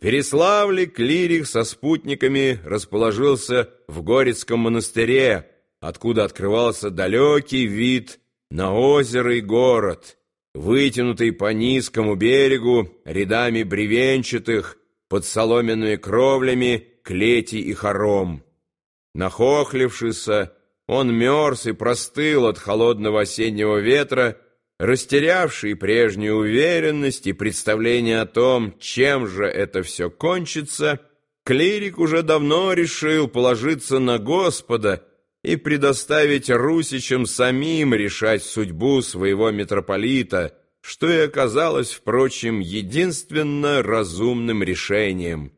Переславле клирик со спутниками расположился в Горецком монастыре, откуда открывался далекий вид на озеро и город, вытянутый по низкому берегу рядами бревенчатых под соломенными кровлями клети и хором. Нахохлившийся, он мерз и простыл от холодного осеннего ветра, растерявший прежнюю уверенность и представление о том, чем же это все кончится, клирик уже давно решил положиться на Господа и предоставить русичам самим решать судьбу своего митрополита, что и оказалось, впрочем, единственно разумным решением.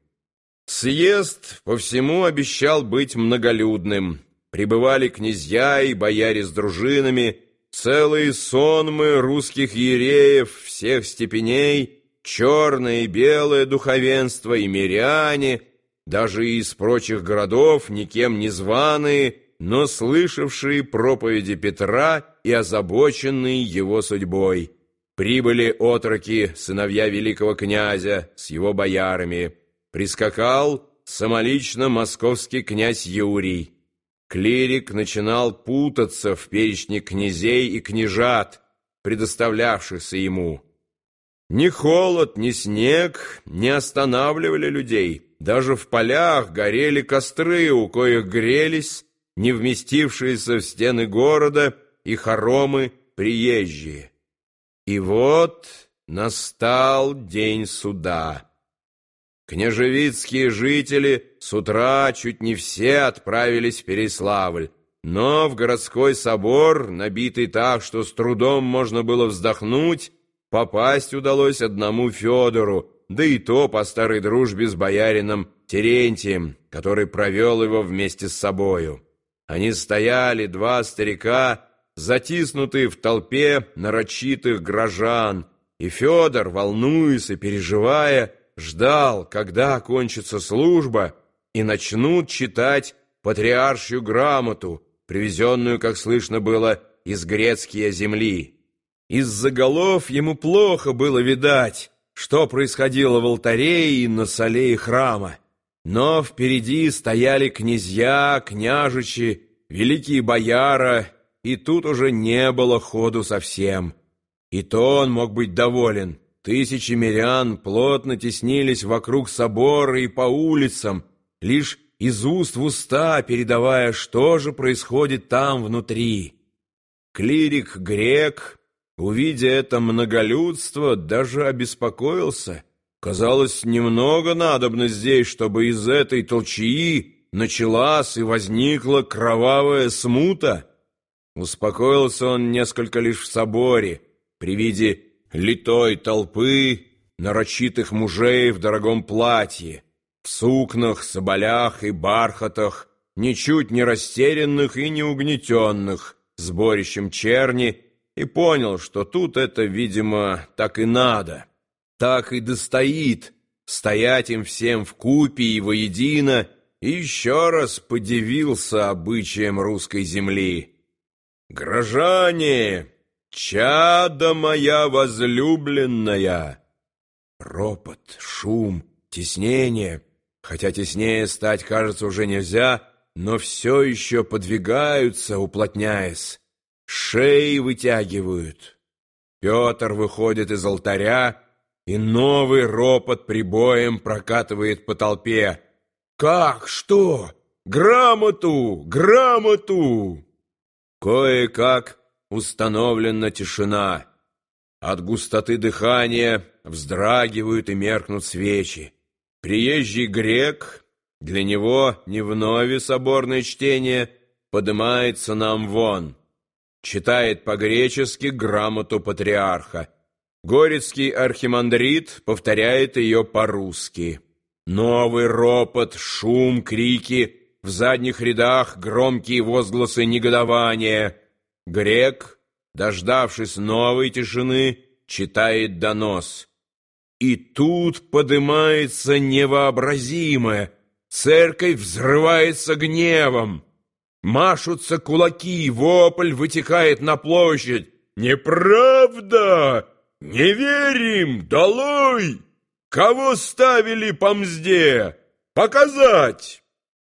Съезд по всему обещал быть многолюдным. Прибывали князья и бояре с дружинами, целые сонмы русских ереев всех степеней, черное и белое духовенство и миряне, даже из прочих городов, никем не званые, но слышавшие проповеди Петра и озабоченные его судьбой. Прибыли отроки, сыновья великого князя, с его боярами. Прискакал самолично московский князь Юрий. Клирик начинал путаться в перечне князей и княжат, предоставлявшихся ему. Ни холод, ни снег не останавливали людей. Даже в полях горели костры, у коих грелись не вместившиеся в стены города и хоромы приезжие. И вот настал день суда. Княжевицкие жители с утра чуть не все отправились в Переславль, но в городской собор, набитый так, что с трудом можно было вздохнуть, попасть удалось одному Федору, да и то по старой дружбе с боярином Терентием, который провел его вместе с собою. Они стояли, два старика, затиснутые в толпе нарочитых горожан, и Федор, волнуясь и переживая, ждал, когда кончится служба, и начнут читать патриаршую грамоту, привезенную, как слышно было, из грецкие земли. Из заголов ему плохо было видать, что происходило в алтаре и на соле храма. Но впереди стояли князья, княжичи, великие бояра, и тут уже не было ходу совсем. И то он мог быть доволен. Тысячи мирян плотно теснились вокруг собора и по улицам, лишь из уст в уста передавая, что же происходит там внутри. Клирик-грек, увидя это многолюдство, даже обеспокоился. Казалось, немного надобно здесь, чтобы из этой толчии началась и возникла кровавая смута. Успокоился он несколько лишь в соборе, при виде литой толпы нарочитых мужей в дорогом платье, в сукнах, соболях и бархатах, ничуть не растерянных и не угнетенных, сборищем черни, и понял, что тут это, видимо, так и надо, так и достоит стоять им всем в купе и воедино, и еще раз подивился обычаям русской земли. «Граждане!» «Чада моя возлюбленная!» Ропот, шум, теснение. Хотя теснее стать, кажется, уже нельзя, но все еще подвигаются, уплотняясь. Шеи вытягивают. Петр выходит из алтаря, и новый ропот прибоем прокатывает по толпе. «Как? Что? Грамоту! Грамоту!» Кое-как установлена тишина. От густоты дыхания вздрагивают и меркнут свечи. Приезжий грек, для него не вновь соборное чтение, поднимается нам вон. Читает по-гречески грамоту патриарха. Горецкий архимандрит повторяет ее по-русски. Новый ропот, шум, крики, в задних рядах громкие возгласы негодования — Грек, дождавшись новой тишины, читает донос. И тут подымается невообразимое. Церковь взрывается гневом. Машутся кулаки, вопль вытекает на площадь. «Неправда! Не верим! Долой!» Кого ставили по мзде? Показать!»